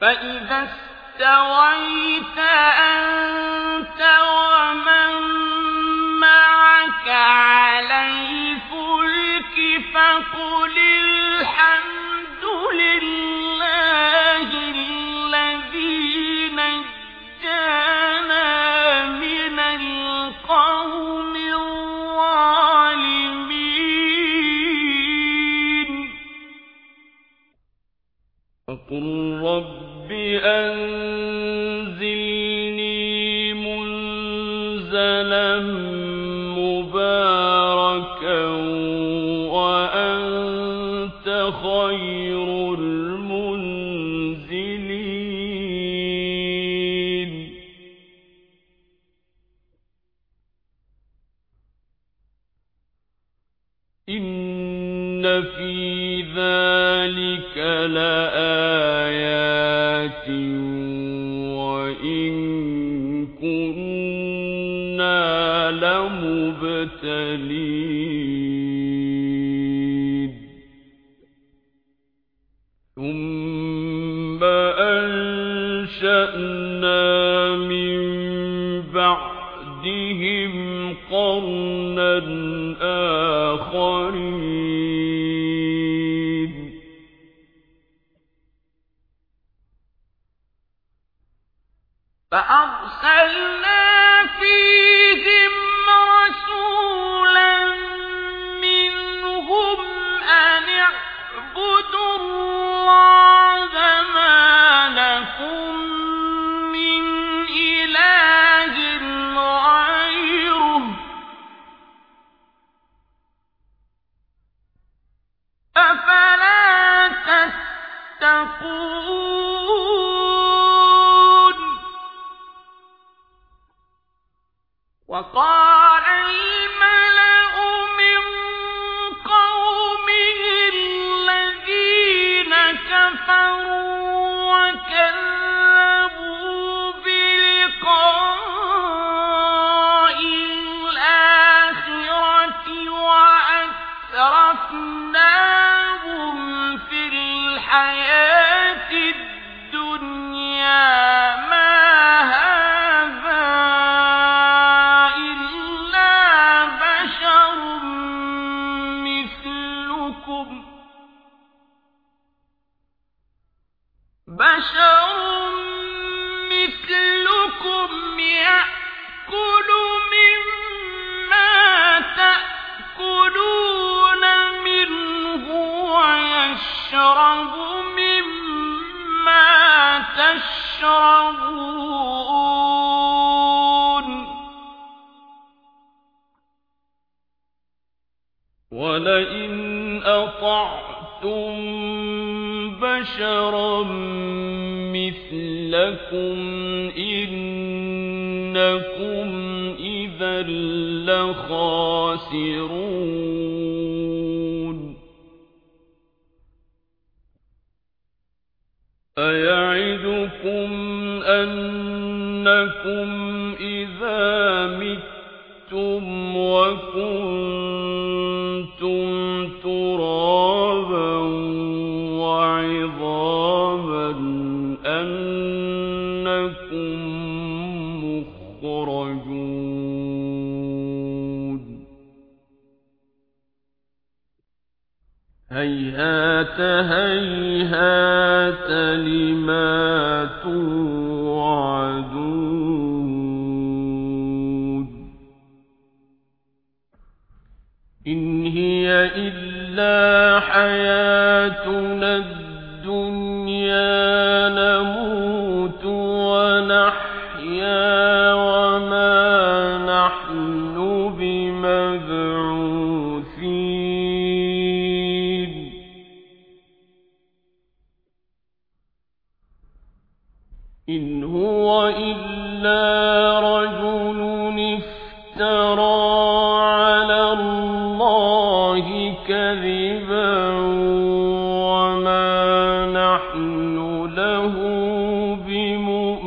فإذا استويت أنت ومن معك الحمد وقل رب أنزلني منزلا مباركا وأنت خير المنزلين إن في ذلك لآيات لمبتلين ثم أنشأنا من بعدهم قرنا آخرين. فأرسلنا فيهم وقال مثلكم بشر مثلكم يأكل مما تأكلون منه ويشرب مما تشربون. ولئن أطعتم بشرا مثلكم إنكم إذا لخاسرون أيعدكم أنكم إذا متم وكنتم هيهات هيهات لما توعدون إن هي إلا حياتنا الدنيا إن هو إلا رجل افترى على الله كذبا وما نحن له بمؤمنين.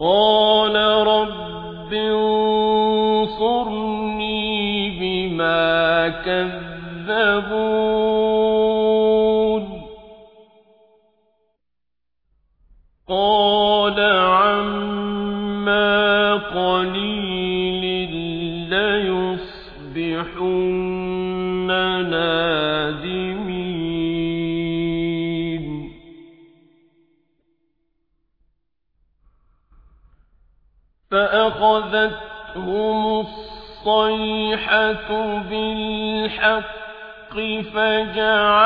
قال كذبون قال عما قليل ليصبحن نادمين. فأخذتهم الصيحة بالحق فجعلناهم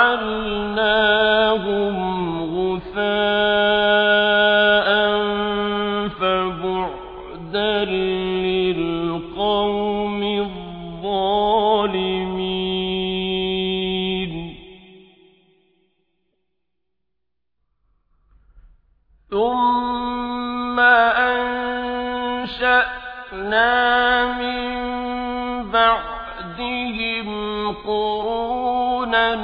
غثاء فبعدا للقوم الظالمين. ثم أنشأنا بعدهم قرونا